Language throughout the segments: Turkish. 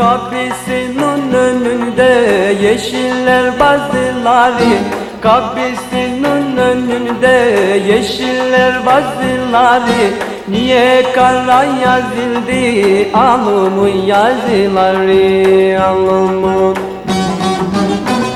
Kapısının önünde yeşiller bazıları Kapısının önünde yeşiller bazıları Niye kara yazıldı alımın yazıları alımın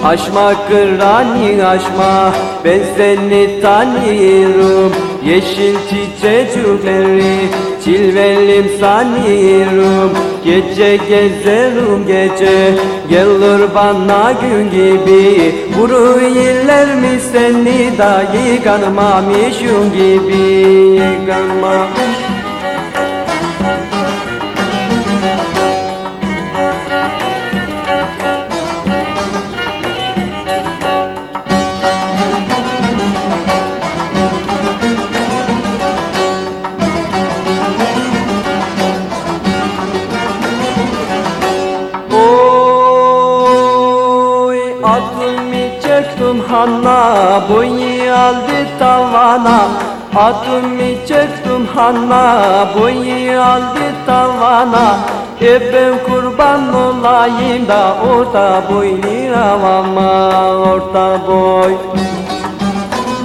Aşma kırani aşma ben seni tanıyorum. Yeşil çiçekleri çilvelim sanıyorum. Gece gezerim gece gelir bana gün gibi. Vuru iller mi seni da yıkanmamışım gibi? Yıkanma Oy adımı çektim hanna boyu aldı tavana. Adımı çektim hanna boyu aldı tavana. E ben kurban olayım da orta boylu havama orta boy.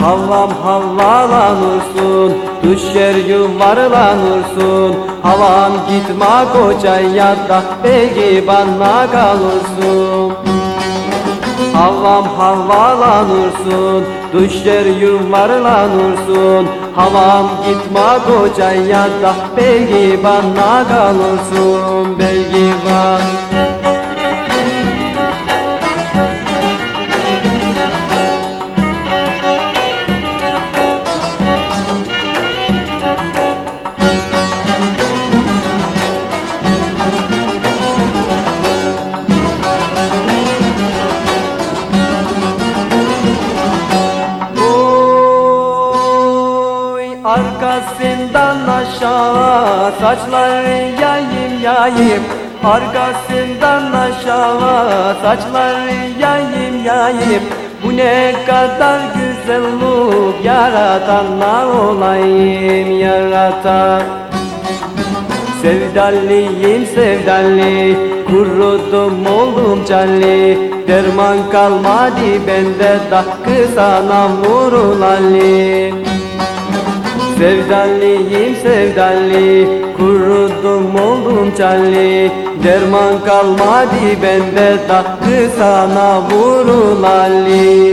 Havam havalanırsın, düşer yuvarlanırsın. Havam gitme koca ya da belki bana kalırsın Havam havalanırsın, düşer yuvarlanırsın Havam gitme koca ya da belki bana kalırsın Belki bana arkasından aşağı saçları yayım yayım Arkasından aşağı saçları yayım yayım Bu ne kadar güzellik yaratanlar olayım yaratan Sevdalıyım sevdalı Kurudum oldum canlı. Derman kalmadı bende da Kısana vurulalı Sevdalıyım sevdalı Kurudum oldum canlı. Derman kalmadı bende da Kısana vurulalı